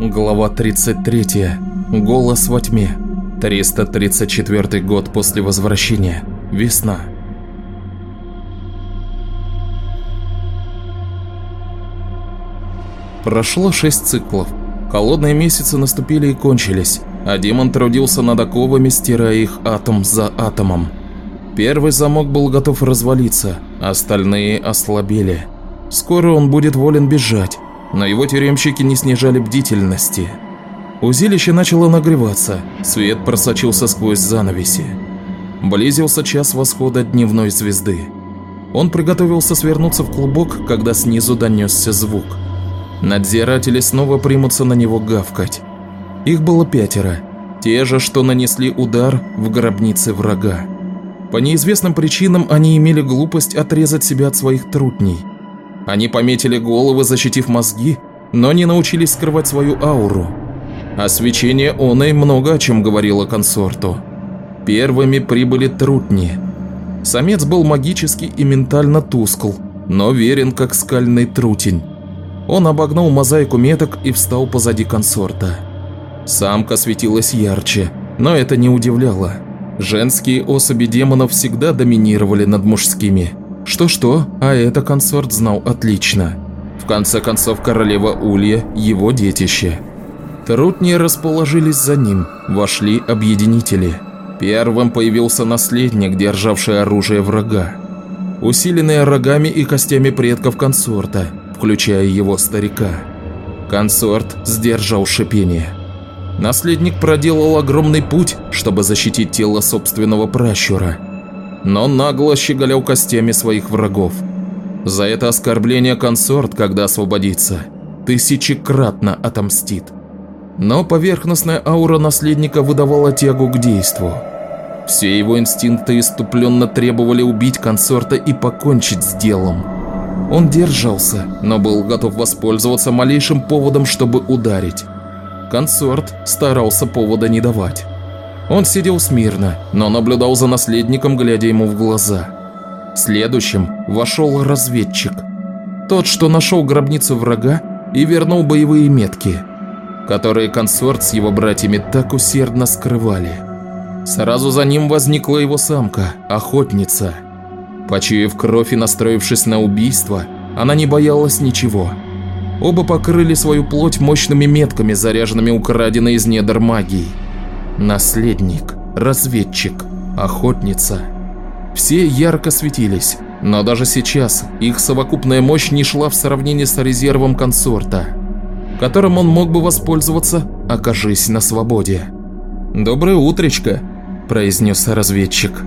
Глава 33. Голос во тьме. 334 год после возвращения. Весна. Прошло шесть циклов. Холодные месяцы наступили и кончились, а демон трудился над оковами, стирая их атом за атомом. Первый замок был готов развалиться, остальные ослабели. Скоро он будет волен бежать, но его тюремщики не снижали бдительности. Узилище начало нагреваться, свет просочился сквозь занавеси. Близился час восхода дневной звезды. Он приготовился свернуться в клубок, когда снизу донесся звук. Надзиратели снова примутся на него гавкать. Их было пятеро, те же, что нанесли удар в гробнице врага. По неизвестным причинам они имели глупость отрезать себя от своих трутней – они пометили головы, защитив мозги, но не научились скрывать свою ауру. А свечение оной много о чем говорило консорту. Первыми прибыли трутни. Самец был магически и ментально тускл, но верен как скальный трутень. Он обогнул мозаику меток и встал позади консорта. Самка светилась ярче, но это не удивляло. Женские особи демонов всегда доминировали над мужскими – что-что, а это консорт знал отлично. В конце концов, королева Улья – его детище. Трутни расположились за ним, вошли объединители. Первым появился наследник, державший оружие врага. Усиленный рогами и костями предков консорта, включая его старика. Консорт сдержал шипение. Наследник проделал огромный путь, чтобы защитить тело собственного пращура – но нагло щеголял костями своих врагов. За это оскорбление консорт, когда освободится, тысячекратно отомстит. Но поверхностная аура наследника выдавала тягу к действу. Все его инстинкты иступленно требовали убить консорта и покончить с делом. Он держался, но был готов воспользоваться малейшим поводом, чтобы ударить. Консорт старался повода не давать. Он сидел смирно, но наблюдал за наследником, глядя ему в глаза. Следующим вошел разведчик. Тот, что нашел гробницу врага и вернул боевые метки, которые консорт с его братьями так усердно скрывали. Сразу за ним возникла его самка, охотница. Почуяв кровь и настроившись на убийство, она не боялась ничего. Оба покрыли свою плоть мощными метками, заряженными украденной из недр магией. Наследник, разведчик, охотница. Все ярко светились, но даже сейчас их совокупная мощь не шла в сравнении с резервом консорта, которым он мог бы воспользоваться, окажись на свободе. «Доброе утречко», – произнес разведчик.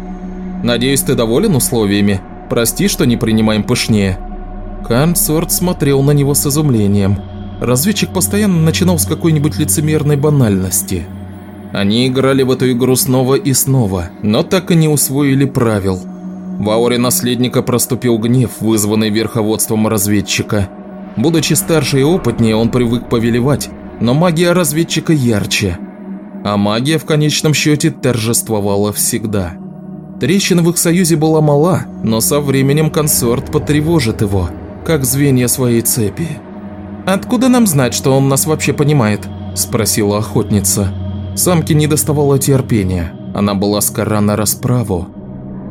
«Надеюсь, ты доволен условиями? Прости, что не принимаем пышнее». Консорт смотрел на него с изумлением. Разведчик постоянно начинал с какой-нибудь лицемерной банальности – они играли в эту игру снова и снова, но так и не усвоили правил. В ауре наследника проступил гнев, вызванный верховодством разведчика. Будучи старше и опытнее, он привык повелевать, но магия разведчика ярче. А магия в конечном счете торжествовала всегда. Трещина в их союзе была мала, но со временем консорт потревожит его, как звенья своей цепи. «Откуда нам знать, что он нас вообще понимает?» – спросила охотница. Самке не доставало терпения, она была скора на расправу.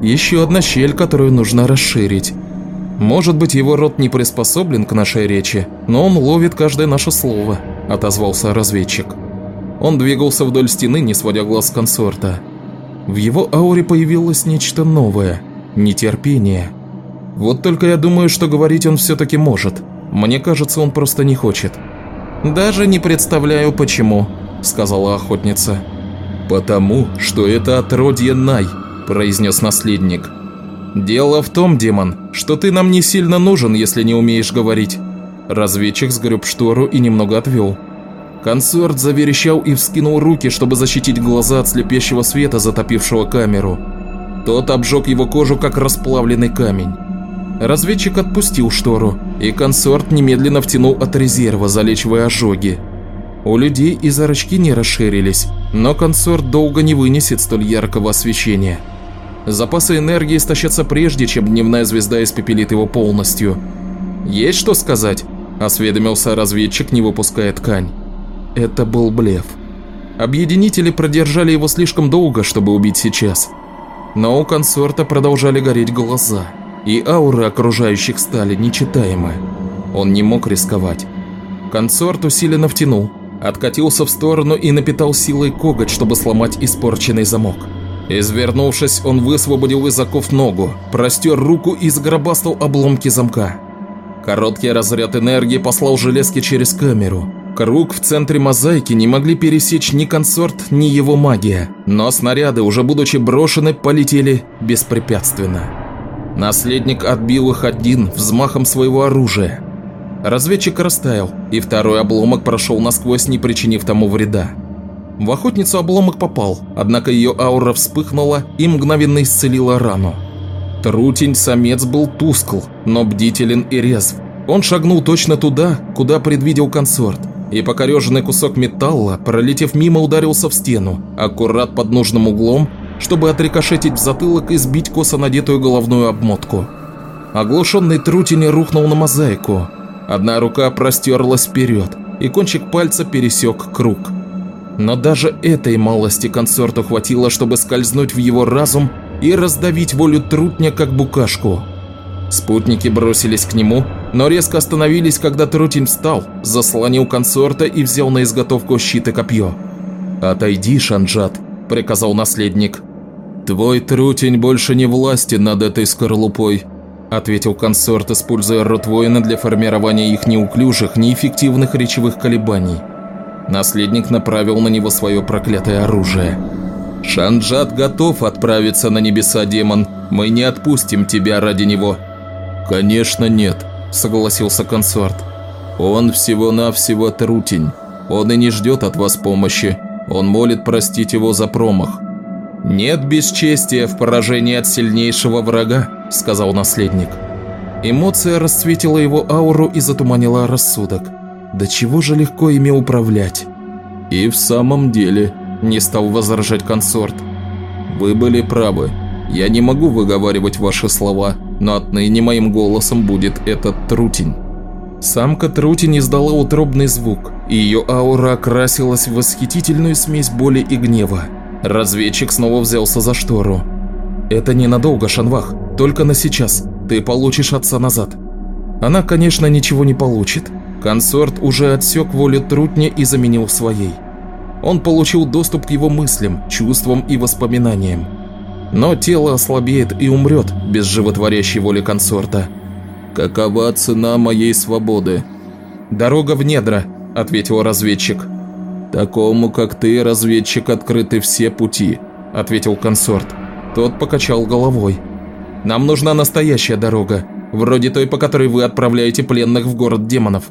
Еще одна щель, которую нужно расширить. Может быть, его рот не приспособлен к нашей речи, но он ловит каждое наше слово, отозвался разведчик. Он двигался вдоль стены, не сводя глаз консорта. В его ауре появилось нечто новое – нетерпение. Вот только я думаю, что говорить он все-таки может. Мне кажется, он просто не хочет. Даже не представляю, почему, – сказала охотница. «Потому, что это отродье Най», – произнес наследник. «Дело в том, демон, что ты нам не сильно нужен, если не умеешь говорить». Разведчик сгреб штору и немного отвел. Консорт заверещал и вскинул руки, чтобы защитить глаза от слепящего света, затопившего камеру. Тот обжег его кожу, как расплавленный камень. Разведчик отпустил штору, и консорт немедленно втянул от резерва, залечивая ожоги. У людей и зрачки не расширились, но консорт долго не вынесет столь яркого освещения. Запасы энергии истощатся прежде, чем дневная звезда испепелит его полностью. «Есть что сказать?» – осведомился разведчик, не выпуская ткань. это был блеф. Объединители продержали его слишком долго, чтобы убить сейчас. Но у консорта продолжали гореть глаза, и ауры окружающих стали нечитаемы. Он не мог рисковать. Консорт усиленно втянул, откатился в сторону и напитал силой коготь, чтобы сломать испорченный замок. Извернувшись, он высвободил из оков ногу, простер руку и сгробастал обломки замка. Короткий разряд энергии послал железки через камеру. Круг в центре мозаики не могли пересечь ни консорт, ни его магия, но снаряды, уже будучи брошены, полетели беспрепятственно. Наследник отбил их один взмахом своего оружия. Разведчик растаял, и второй обломок прошел насквозь, не причинив тому вреда. В охотницу обломок попал, однако ее аура вспыхнула и мгновенно исцелила рану. Трутень-самец был тускл, но бдителен и резв. Он шагнул точно туда, куда предвидел консорт, и покореженный кусок металла, пролетев мимо, ударился в стену, аккурат под нужным углом, чтобы отрикошетить в затылок и сбить косо надетую головную обмотку. Оглушенный трутень рухнул на мозаику. Одна рука простерлась вперед, и кончик пальца пересек круг – но даже этой малости консорту хватило, чтобы скользнуть в его разум и раздавить волю трутня, как букашку. Спутники бросились к нему, но резко остановились, когда Трутень встал, заслонил консорта и взял на изготовку щит и копье. «Отойди, Шанджат», – приказал наследник. «Твой Трутень больше не властен над этой скорлупой», – ответил консорт, используя рот воина для формирования их неуклюжих, неэффективных речевых колебаний. Наследник направил на него свое проклятое оружие. «Шанджат готов отправиться на небеса, демон. Мы не отпустим тебя ради него». «Конечно нет», – согласился консорт. «Он всего-навсего трутень. Он и не ждет от вас помощи. Он молит простить его за промах». «Нет бесчестия в поражении от сильнейшего врага», – сказал наследник. Эмоция расцветила его ауру и затуманила рассудок. Да чего же легко ими управлять? И в самом деле, не стал возражать консорт. Вы были правы. Я не могу выговаривать ваши слова, но отныне моим голосом будет этот трутень. Самка трутень издала утробный звук, и ее аура окрасилась в восхитительную смесь боли и гнева. Разведчик снова взялся за штору. «Это ненадолго, Шанвах, только на сейчас. Ты получишь отца назад». Она, конечно, ничего не получит, Консорт уже отсек волю Трутня и заменил своей. Он получил доступ к его мыслям, чувствам и воспоминаниям. Но тело ослабеет и умрет без животворящей воли консорта. «Какова цена моей свободы?» «Дорога в недра», – ответил разведчик. «Такому, как ты, разведчик, открыты все пути», – ответил консорт. Тот покачал головой. «Нам нужна настоящая дорога, вроде той, по которой вы отправляете пленных в город демонов.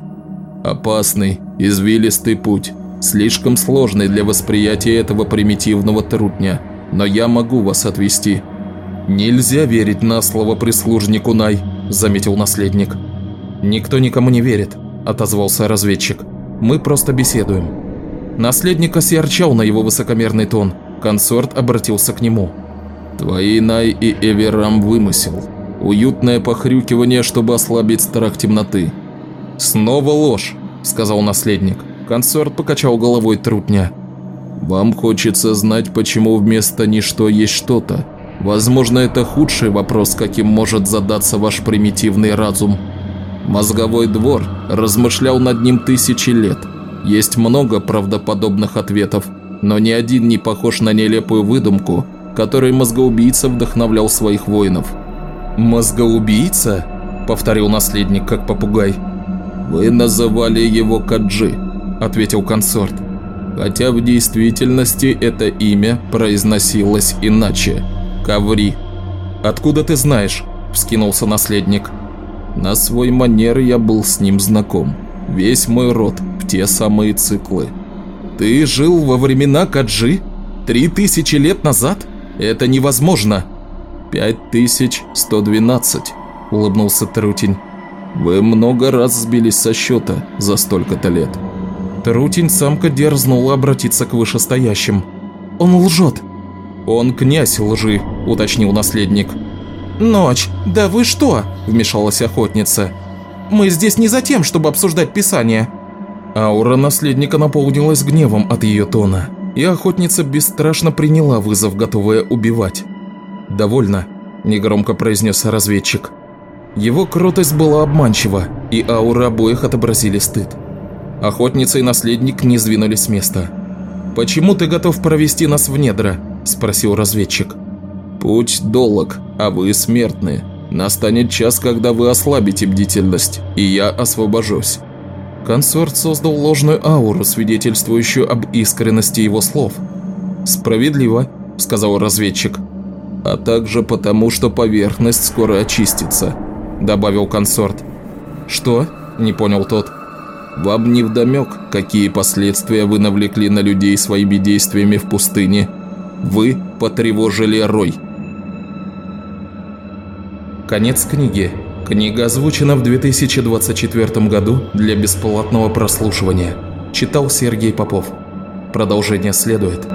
Опасный, извилистый путь, слишком сложный для восприятия этого примитивного трутня, но я могу вас отвести. Нельзя верить на слово прислужнику Най, заметил наследник. Никто никому не верит, отозвался разведчик. Мы просто беседуем. Наследник осерчал на его высокомерный тон. Консорт обратился к нему. «Твои Най и Эверам вымысел. Уютное похрюкивание, чтобы ослабить страх темноты. «Снова ложь», – сказал наследник. Консорт покачал головой трутня. «Вам хочется знать, почему вместо «ничто» есть что-то. Возможно, это худший вопрос, каким может задаться ваш примитивный разум. Мозговой двор размышлял над ним тысячи лет. Есть много правдоподобных ответов, но ни один не похож на нелепую выдумку, которой мозгоубийца вдохновлял своих воинов. «Мозгоубийца?» – повторил наследник, как попугай. «Вы называли его Каджи», – ответил консорт. Хотя в действительности это имя произносилось иначе. Каври. «Откуда ты знаешь?» – вскинулся наследник. На свой манер я был с ним знаком. Весь мой род те самые циклы. «Ты жил во времена Каджи? Три тысячи лет назад? Это невозможно!» «Пять тысяч сто двенадцать», – улыбнулся Трутень. Вы много раз сбились со счета за столько-то лет. Трутень самка дерзнула обратиться к вышестоящим. Он лжет. Он князь лжи, уточнил наследник. Ночь, да вы что? Вмешалась охотница. Мы здесь не за тем, чтобы обсуждать писание. Аура наследника наполнилась гневом от ее тона, и охотница бесстрашно приняла вызов, готовая убивать. «Довольно», – негромко произнес разведчик. Его кротость была обманчива, и ауры обоих отобразили стыд. Охотница и наследник не сдвинулись с места. «Почему ты готов провести нас в недра?» – спросил разведчик. «Путь долг, а вы смертны. Настанет час, когда вы ослабите бдительность, и я освобожусь». Консорт создал ложную ауру, свидетельствующую об искренности его слов. «Справедливо», – сказал разведчик. «А также потому, что поверхность скоро очистится», – добавил консорт. «Что?» – не понял тот. «Вам не вдомек, какие последствия вы навлекли на людей своими действиями в пустыне. Вы потревожили Рой». Конец книги. Книга озвучена в 2024 году для бесплатного прослушивания. Читал Сергей Попов. Продолжение следует.